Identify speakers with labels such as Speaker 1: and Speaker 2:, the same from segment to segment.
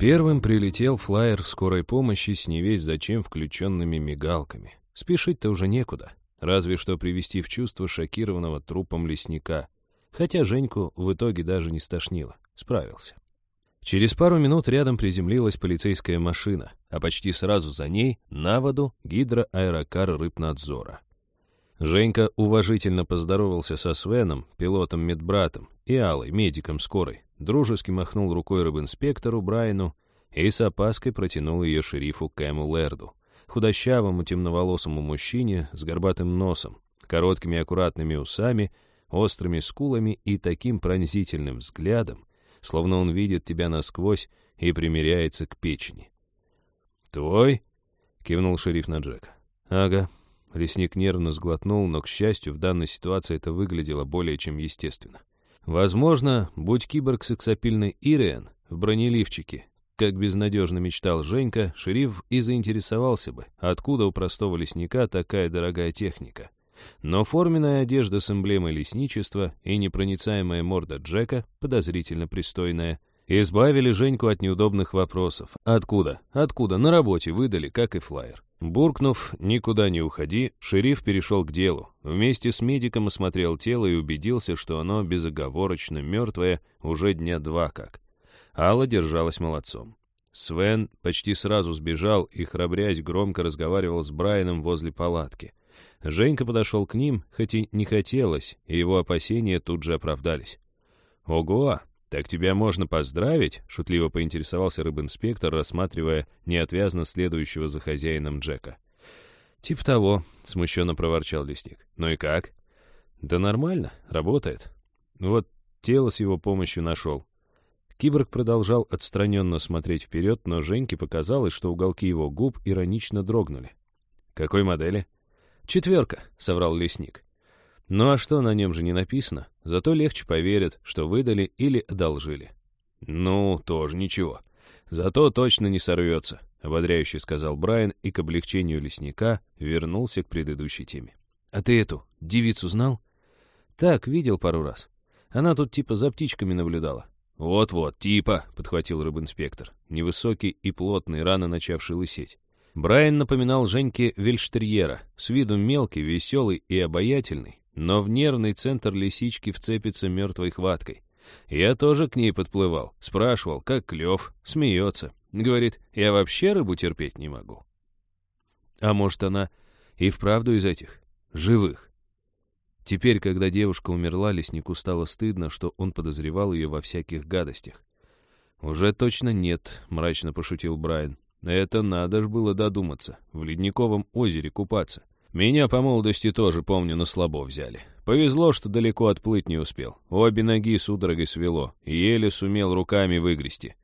Speaker 1: Первым прилетел флайер скорой помощи с невесть зачем включенными мигалками. Спешить-то уже некуда, разве что привести в чувство шокированного трупом лесника. Хотя Женьку в итоге даже не стошнило, справился. Через пару минут рядом приземлилась полицейская машина, а почти сразу за ней на воду гидроаэрокар рыбнадзора. Женька уважительно поздоровался со Свеном, пилотом-медбратом, и Алой, медиком скорой, дружески махнул рукой рыбинспектору Брайану и с опаской протянул ее шерифу Кэму Лерду, худощавому темноволосому мужчине с горбатым носом, короткими аккуратными усами, острыми скулами и таким пронзительным взглядом, словно он видит тебя насквозь и примеряется к печени. «Твой?» — кивнул шериф на Джека. «Ага», Лесник нервно сглотнул, но, к счастью, в данной ситуации это выглядело более чем естественно. Возможно, будь киборг сексапильный Ириан в бронеливчике, как безнадежно мечтал Женька, шериф и заинтересовался бы, откуда у простого лесника такая дорогая техника. Но форменная одежда с эмблемой лесничества и непроницаемая морда Джека, подозрительно пристойная, избавили Женьку от неудобных вопросов. Откуда? Откуда? На работе выдали, как и флайер. Буркнув «никуда не уходи», шериф перешел к делу. Вместе с медиком осмотрел тело и убедился, что оно безоговорочно мертвое уже дня два как. Алла держалась молодцом. Свен почти сразу сбежал и, храбрясь, громко разговаривал с Брайаном возле палатки. Женька подошел к ним, хоть и не хотелось, и его опасения тут же оправдались. «Ого! «Так тебя можно поздравить?» — шутливо поинтересовался рыбинспектор, рассматривая неотвязно следующего за хозяином Джека. «Тип того», — смущенно проворчал лесник. «Ну и как?» «Да нормально, работает. Вот тело с его помощью нашел». Киборг продолжал отстраненно смотреть вперед, но Женьке показалось, что уголки его губ иронично дрогнули. «Какой модели?» «Четверка», — соврал лесник. Ну а что на нем же не написано? Зато легче поверят, что выдали или одолжили. Ну, тоже ничего. Зато точно не сорвется, ободряюще сказал Брайан и к облегчению лесника вернулся к предыдущей теме. А ты эту девицу знал? Так, видел пару раз. Она тут типа за птичками наблюдала. «Вот-вот, типа», — подхватил рыбинспектор, невысокий и плотный, рано начавший лысеть. Брайан напоминал Женьке вельштерьера, с виду мелкий, веселый и обаятельный, но в нервный центр лисички вцепится мертвой хваткой. Я тоже к ней подплывал, спрашивал, как клев, смеется. Говорит, я вообще рыбу терпеть не могу. А может, она и вправду из этих, живых? Теперь, когда девушка умерла, леснику стало стыдно, что он подозревал ее во всяких гадостях. «Уже точно нет», — мрачно пошутил Брайан. «Это надо ж было додуматься, в ледниковом озере купаться. Меня по молодости тоже, помню, на слабо взяли. Повезло, что далеко отплыть не успел. Обе ноги судорогой свело, еле сумел руками выгрести.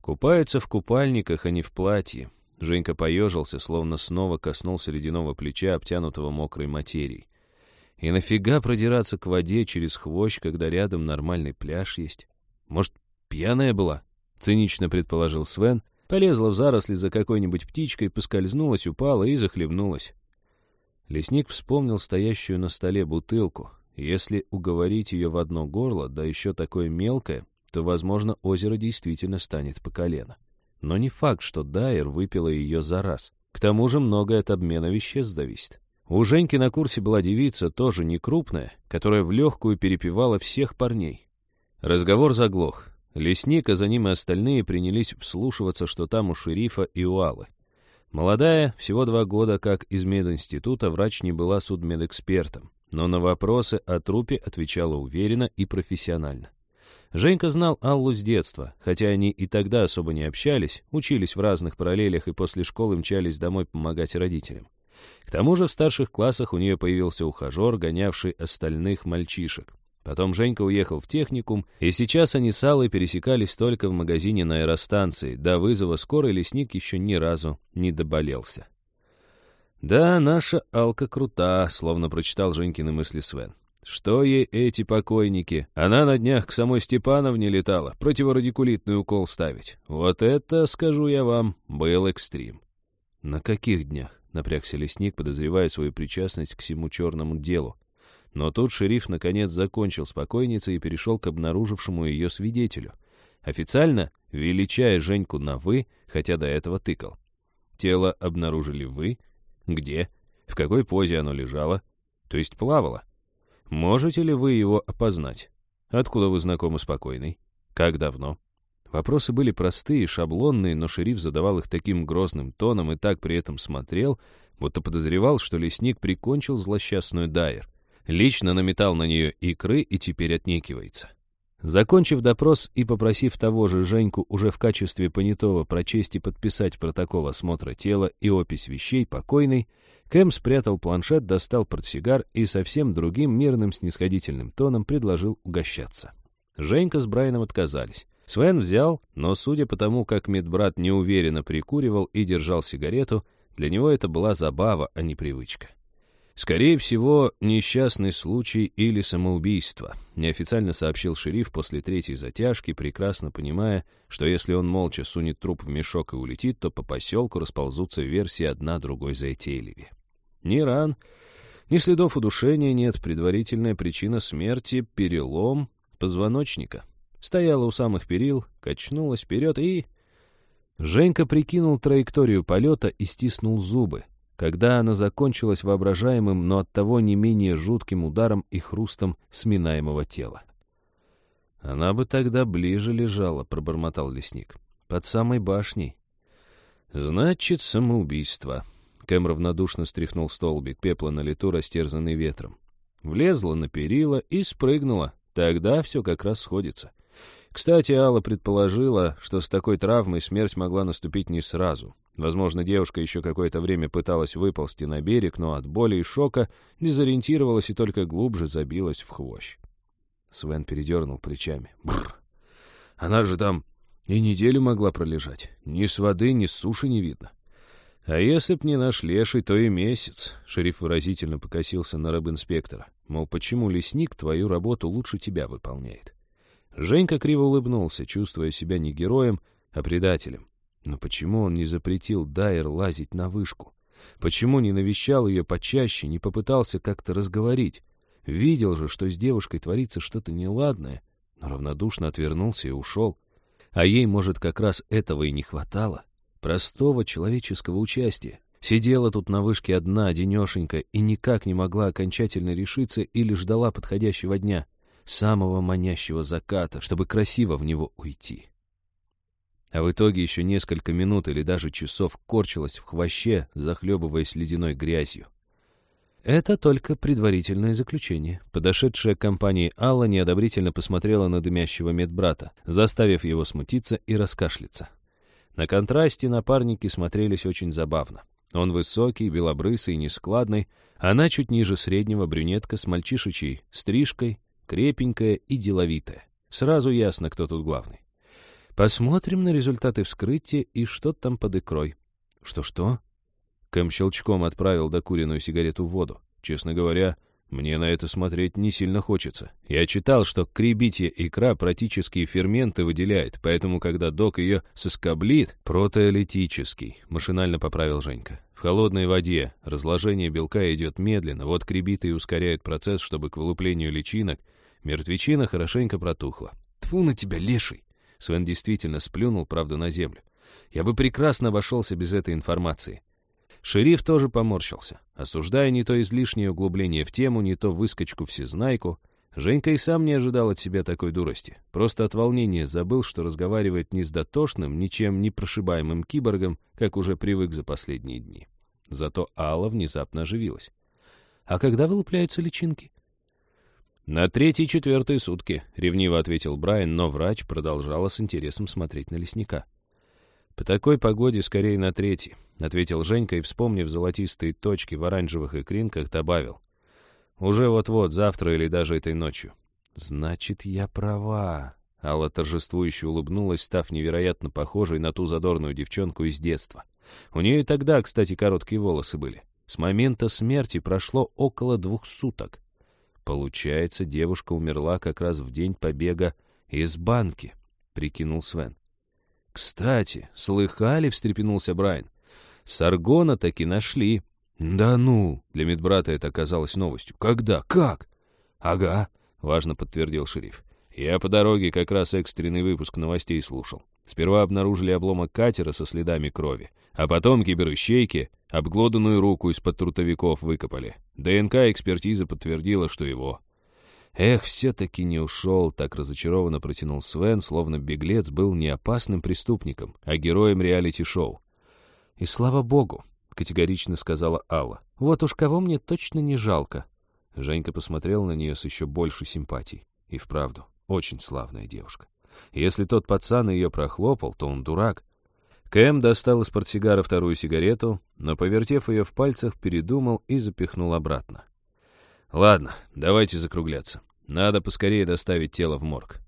Speaker 1: Купаются в купальниках, а не в платье. Женька поежился, словно снова коснулся ледяного плеча, обтянутого мокрой материей. И нафига продираться к воде через хвощ, когда рядом нормальный пляж есть? Может, пьяная была? Цинично предположил Свен. Полезла в заросли за какой-нибудь птичкой, поскользнулась, упала и захлебнулась. Лесник вспомнил стоящую на столе бутылку. Если уговорить ее в одно горло, да еще такое мелкое, то, возможно, озеро действительно станет по колено. Но не факт, что Дайер выпила ее за раз. К тому же многое от обмена веществ зависит. У Женьки на курсе была девица, тоже не крупная, которая в легкую перепевала всех парней. Разговор заглох. Лесник, а за ним и остальные принялись вслушиваться, что там у шерифа и у Аллы. Молодая, всего два года как из мединститута, врач не была судмедэкспертом, но на вопросы о трупе отвечала уверенно и профессионально. Женька знал Аллу с детства, хотя они и тогда особо не общались, учились в разных параллелях и после школы мчались домой помогать родителям. К тому же в старших классах у нее появился ухажер, гонявший остальных мальчишек. Потом Женька уехал в техникум, и сейчас они с Аллой пересекались только в магазине на аэростанции. До вызова скорой лесник еще ни разу не доболелся. «Да, наша Алка крута», — словно прочитал Женькины мысли Свен. «Что ей эти покойники? Она на днях к самой Степановне летала, противорадикулитный укол ставить. Вот это, скажу я вам, был экстрим». «На каких днях?» — напрягся лесник, подозревая свою причастность к всему черному делу. Но тут шериф наконец закончил с покойницей и перешел к обнаружившему ее свидетелю. Официально величая Женьку на «вы», хотя до этого тыкал. Тело обнаружили вы? Где? В какой позе оно лежало? То есть плавало? Можете ли вы его опознать? Откуда вы знакомы с покойной? Как давно? Вопросы были простые, шаблонные, но шериф задавал их таким грозным тоном и так при этом смотрел, будто подозревал, что лесник прикончил злосчастную Дайер. Лично наметал на нее икры и теперь отнекивается. Закончив допрос и попросив того же Женьку уже в качестве понятого прочесть и подписать протокол осмотра тела и опись вещей покойной, Кэм спрятал планшет, достал портсигар и совсем другим мирным снисходительным тоном предложил угощаться. Женька с Брайаном отказались. Свен взял, но, судя по тому, как медбрат неуверенно прикуривал и держал сигарету, для него это была забава, а не привычка. Скорее всего, несчастный случай или самоубийство, неофициально сообщил шериф после третьей затяжки, прекрасно понимая, что если он молча сунет труп в мешок и улетит, то по поселку расползутся версии одна другой затейливее. Ни ран, ни следов удушения нет, предварительная причина смерти — перелом позвоночника. Стояла у самых перил, качнулась вперед и... Женька прикинул траекторию полета и стиснул зубы когда она закончилась воображаемым, но оттого не менее жутким ударом и хрустом сминаемого тела. «Она бы тогда ближе лежала», — пробормотал лесник. «Под самой башней». «Значит, самоубийство». Кэм равнодушно стряхнул столбик пепла на лету, растерзанный ветром. Влезла на перила и спрыгнула. Тогда все как раз сходится. Кстати, Алла предположила, что с такой травмой смерть могла наступить не сразу. Возможно, девушка еще какое-то время пыталась выползти на берег, но от боли и шока дезориентировалась и только глубже забилась в хвощ. Свен передернул плечами. Бррр. Она же там и неделю могла пролежать. Ни с воды, ни с суши не видно. А если б не наш леший, то и месяц. Шериф выразительно покосился на рыбинспектора. Мол, почему лесник твою работу лучше тебя выполняет? Женька криво улыбнулся, чувствуя себя не героем, а предателем. Но почему он не запретил Дайер лазить на вышку? Почему не навещал ее почаще, не попытался как-то разговорить? Видел же, что с девушкой творится что-то неладное, но равнодушно отвернулся и ушел. А ей, может, как раз этого и не хватало. Простого человеческого участия. Сидела тут на вышке одна, денешенька, и никак не могла окончательно решиться или ждала подходящего дня, самого манящего заката, чтобы красиво в него уйти а в итоге еще несколько минут или даже часов корчилась в хвоще, захлебываясь ледяной грязью. Это только предварительное заключение. Подошедшая к компании Алла неодобрительно посмотрела на дымящего медбрата, заставив его смутиться и раскашляться. На контрасте напарники смотрелись очень забавно. Он высокий, белобрысый нескладный, она чуть ниже среднего брюнетка с мальчишечей, стрижкой, крепенькая и деловитая. Сразу ясно, кто тут главный. Посмотрим на результаты вскрытия и что там под икрой. Что-что? Кэм щелчком отправил докуренную сигарету в воду. Честно говоря, мне на это смотреть не сильно хочется. Я читал, что кребитья икра практические ферменты выделяет, поэтому, когда док ее соскоблит, протеолитический, машинально поправил Женька. В холодной воде разложение белка идет медленно, вот кребиты и ускоряют процесс, чтобы к вылуплению личинок мертвечина хорошенько протухла. Тфу на тебя, леший! Свен действительно сплюнул, правда, на землю. Я бы прекрасно обошелся без этой информации. Шериф тоже поморщился, осуждая не то излишнее углубление в тему, не то выскочку-всезнайку. Женька и сам не ожидал от себя такой дурости. Просто от волнения забыл, что разговаривает не с дотошным, ничем не прошибаемым киборгом, как уже привык за последние дни. Зато Алла внезапно оживилась. «А когда вылупляются личинки?» «На третьи-четвертые сутки», — ревниво ответил Брайан, но врач продолжала с интересом смотреть на лесника. «По такой погоде скорее на третий», — ответил Женька и, вспомнив золотистые точки в оранжевых икринках, добавил. «Уже вот-вот, завтра или даже этой ночью». «Значит, я права», — Алла торжествующе улыбнулась, став невероятно похожей на ту задорную девчонку из детства. У нее и тогда, кстати, короткие волосы были. С момента смерти прошло около двух суток. Получается, девушка умерла как раз в день побега из банки, прикинул Свен. Кстати, слыхали, встрепенулся Брайан. Саргона таки нашли. Да ну, для медбрата это оказалось новостью. Когда? Как? Ага, важно подтвердил шериф. Я по дороге как раз экстренный выпуск новостей слушал. Сперва обнаружили обломок катера со следами крови, а потом киберыщейки обглоданную руку из-под трутовиков выкопали. ДНК-экспертиза подтвердила, что его. Эх, все-таки не ушел, так разочарованно протянул Свен, словно беглец был не опасным преступником, а героем реалити-шоу. «И слава богу», — категорично сказала Алла. «Вот уж кого мне точно не жалко». Женька посмотрел на нее с еще большей симпатией. И вправду, очень славная девушка. Если тот пацан ее прохлопал, то он дурак. Кэм достал из портсигара вторую сигарету, но, повертев ее в пальцах, передумал и запихнул обратно. «Ладно, давайте закругляться. Надо поскорее доставить тело в морг».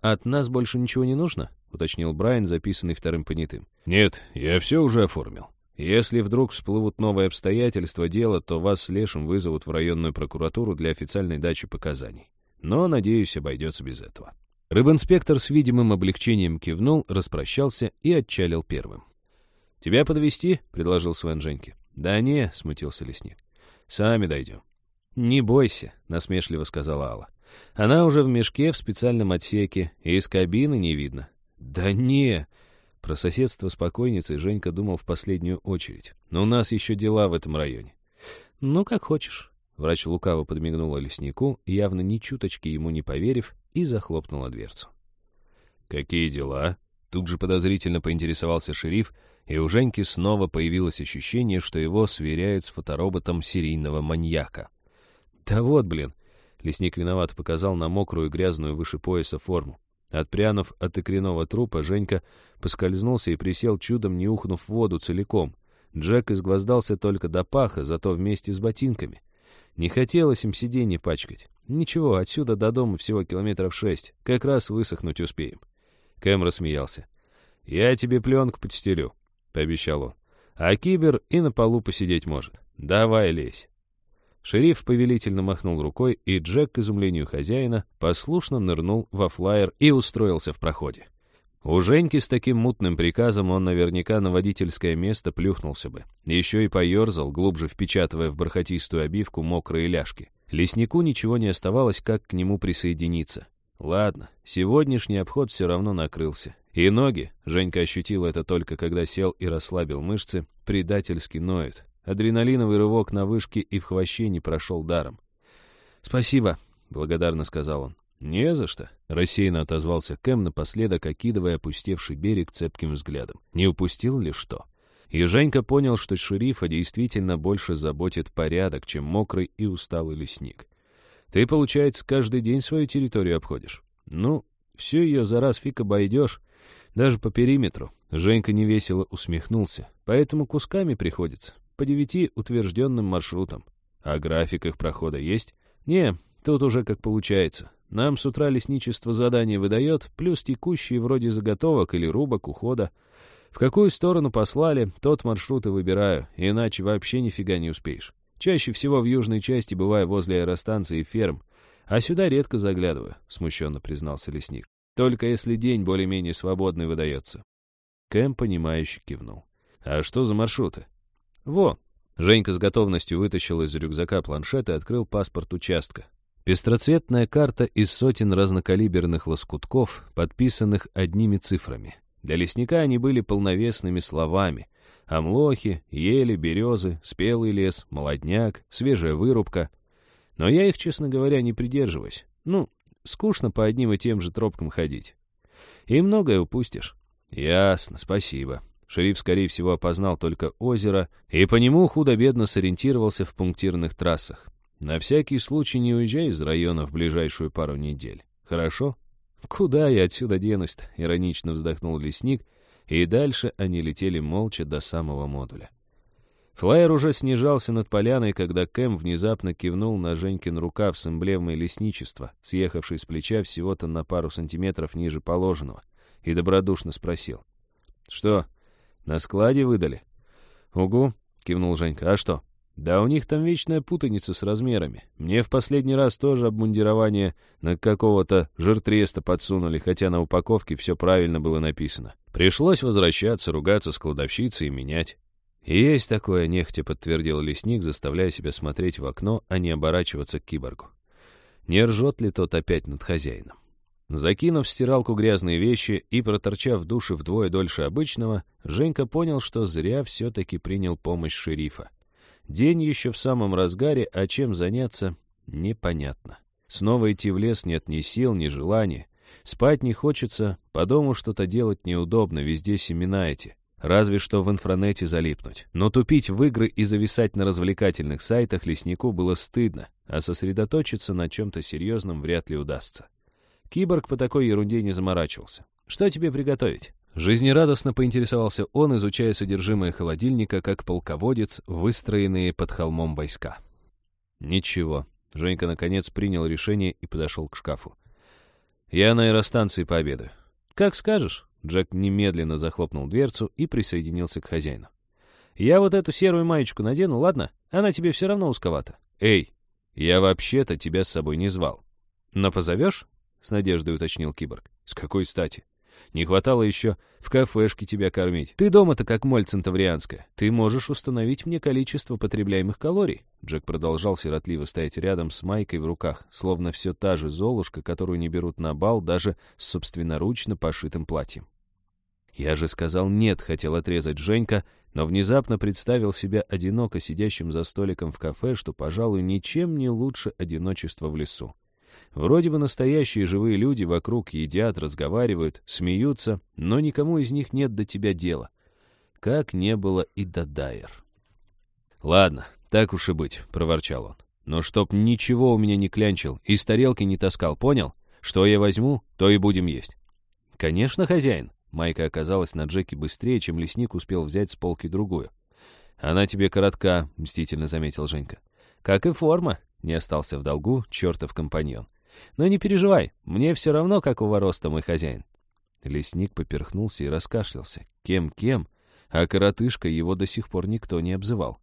Speaker 1: «От нас больше ничего не нужно?» — уточнил Брайан, записанный вторым понятым. «Нет, я все уже оформил. Если вдруг всплывут новые обстоятельства дела, то вас с Лешем вызовут в районную прокуратуру для официальной дачи показаний. Но, надеюсь, обойдется без этого». Рыбинспектор с видимым облегчением кивнул, распрощался и отчалил первым. «Тебя подвести? предложил Свен Женьке. «Да не», — смутился лесник. «Сами дойдем». «Не бойся», — насмешливо сказала Алла. «Она уже в мешке в специальном отсеке, и из кабины не видно». «Да не!» Про соседство с покойницей Женька думал в последнюю очередь. «Но у нас еще дела в этом районе». «Ну, как хочешь». Врач лукаво подмигнула леснику, явно ни чуточки ему не поверив, и захлопнула дверцу. «Какие дела?» Тут же подозрительно поинтересовался шериф, и у Женьки снова появилось ощущение, что его сверяют с фотороботом серийного маньяка. «Да вот, блин!» Лесник виноват показал на мокрую грязную выше пояса форму. Отпрянув от икряного трупа, Женька поскользнулся и присел чудом, не ухнув в воду целиком. Джек изгвоздался только до паха, зато вместе с ботинками. Не хотелось им сиденье пачкать. Ничего, отсюда до дома всего километров шесть. Как раз высохнуть успеем. Кэм рассмеялся. «Я тебе пленку подстелю», — пообещал он. «А кибер и на полу посидеть может. Давай лезь». Шериф повелительно махнул рукой, и Джек, к изумлению хозяина, послушно нырнул во флайер и устроился в проходе. У Женьки с таким мутным приказом он наверняка на водительское место плюхнулся бы. Еще и поерзал, глубже впечатывая в бархатистую обивку мокрые ляжки. Леснику ничего не оставалось, как к нему присоединиться. Ладно, сегодняшний обход все равно накрылся. И ноги, Женька ощутил это только когда сел и расслабил мышцы, предательски ноют. Адреналиновый рывок на вышке и в хвоще не прошел даром. «Спасибо», — благодарно сказал он. «Не за что», — рассеянно отозвался Кэм, напоследок окидывая опустевший берег цепким взглядом. «Не упустил ли что?» И Женька понял, что шерифа действительно больше заботит порядок, чем мокрый и усталый лесник. «Ты, получается, каждый день свою территорию обходишь?» «Ну, всю ее за раз фиг обойдешь, даже по периметру». Женька невесело усмехнулся. «Поэтому кусками приходится, по девяти утвержденным маршрутам. А график их прохода есть?» «Не, тут уже как получается. Нам с утра лесничество задание выдает, плюс текущие вроде заготовок или рубок ухода. В какую сторону послали, тот маршрут и выбираю, иначе вообще нифига не успеешь. Чаще всего в южной части бываю возле аэростанции и ферм, а сюда редко заглядываю, смущенно признался лесник. Только если день более-менее свободный выдается. Кэм, понимающе кивнул. А что за маршруты? Во! Женька с готовностью вытащил из рюкзака планшет и открыл паспорт участка. Пестроцветная карта из сотен разнокалиберных лоскутков, подписанных одними цифрами. Для лесника они были полновесными словами. Амлохи, ели, березы, спелый лес, молодняк, свежая вырубка. Но я их, честно говоря, не придерживаюсь. Ну, скучно по одним и тем же тропкам ходить. И многое упустишь. Ясно, спасибо. Шериф, скорее всего, опознал только озеро и по нему худо-бедно сориентировался в пунктирных трассах. На всякий случай не уезжай из района в ближайшую пару недель. Хорошо? «Куда я отсюда денусь-то?» — иронично вздохнул лесник, и дальше они летели молча до самого модуля. Флайер уже снижался над поляной, когда Кэм внезапно кивнул на Женькин рукав с эмблемой лесничества, съехавший с плеча всего-то на пару сантиметров ниже положенного, и добродушно спросил. «Что, на складе выдали?» «Угу», — кивнул Женька. «А что?» Да у них там вечная путаница с размерами. Мне в последний раз тоже обмундирование на какого-то жиртреста подсунули, хотя на упаковке все правильно было написано. Пришлось возвращаться, ругаться с кладовщицей и менять. «Есть такое», — нехотя подтвердил лесник, заставляя себя смотреть в окно, а не оборачиваться к киборгу. Не ржет ли тот опять над хозяином? Закинув в стиралку грязные вещи и проторчав в душе вдвое дольше обычного, Женька понял, что зря все-таки принял помощь шерифа. День еще в самом разгаре, а чем заняться, непонятно. Снова идти в лес нет ни сил, ни желания. Спать не хочется, по дому что-то делать неудобно, везде семена эти. Разве что в инфранете залипнуть. Но тупить в игры и зависать на развлекательных сайтах леснику было стыдно, а сосредоточиться на чем-то серьезном вряд ли удастся. Киборг по такой ерунде не заморачивался. «Что тебе приготовить?» Жизнерадостно поинтересовался он, изучая содержимое холодильника, как полководец, выстроенные под холмом войска. «Ничего». Женька, наконец, принял решение и подошел к шкафу. «Я на аэростанции пообедаю». «Как скажешь». Джек немедленно захлопнул дверцу и присоединился к хозяину. «Я вот эту серую маечку надену, ладно? Она тебе все равно узковата». «Эй, я вообще-то тебя с собой не звал». «Но позовешь?» — с надеждой уточнил киборг. «С какой стати?» Не хватало еще в кафешке тебя кормить. Ты дома-то как моль центаврианская. Ты можешь установить мне количество потребляемых калорий». Джек продолжал сиротливо стоять рядом с майкой в руках, словно все та же золушка, которую не берут на бал даже с собственноручно пошитым платьем. «Я же сказал нет», — хотел отрезать Женька, но внезапно представил себя одиноко сидящим за столиком в кафе, что, пожалуй, ничем не лучше одиночества в лесу. Вроде бы настоящие живые люди вокруг едят, разговаривают, смеются, но никому из них нет до тебя дела. Как не было и до Дайер. «Ладно, так уж и быть», — проворчал он. «Но чтоб ничего у меня не клянчил и с тарелки не таскал, понял? Что я возьму, то и будем есть». «Конечно, хозяин». Майка оказалась на Джеке быстрее, чем лесник успел взять с полки другую. «Она тебе коротка», — мстительно заметил Женька. «Как и форма», — не остался в долгу чертов компаньон. Но не переживай, мне все равно, какого роста мой хозяин». Лесник поперхнулся и раскашлялся. Кем-кем, а коротышка его до сих пор никто не обзывал.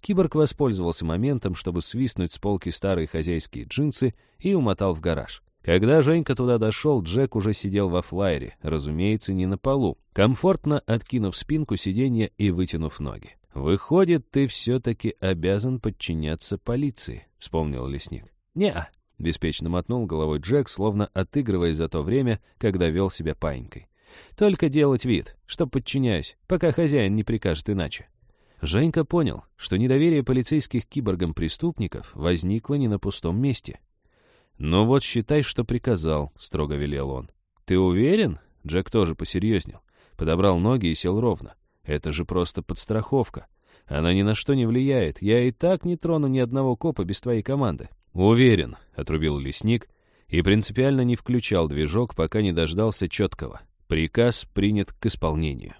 Speaker 1: Киборг воспользовался моментом, чтобы свистнуть с полки старые хозяйские джинсы и умотал в гараж. Когда Женька туда дошел, Джек уже сидел во флайере, разумеется, не на полу, комфортно откинув спинку сиденья и вытянув ноги. «Выходит, ты все-таки обязан подчиняться полиции», — вспомнил лесник. «Не-а», Беспечно мотнул головой Джек, словно отыгрываясь за то время, когда вел себя паинькой. «Только делать вид, что подчиняюсь, пока хозяин не прикажет иначе». Женька понял, что недоверие полицейских киборгам-преступников возникло не на пустом месте. «Ну вот считай, что приказал», — строго велел он. «Ты уверен?» — Джек тоже посерьезнел. Подобрал ноги и сел ровно. «Это же просто подстраховка. Она ни на что не влияет. Я и так не трону ни одного копа без твоей команды. «Уверен», — отрубил лесник и принципиально не включал движок, пока не дождался четкого. Приказ принят к исполнению.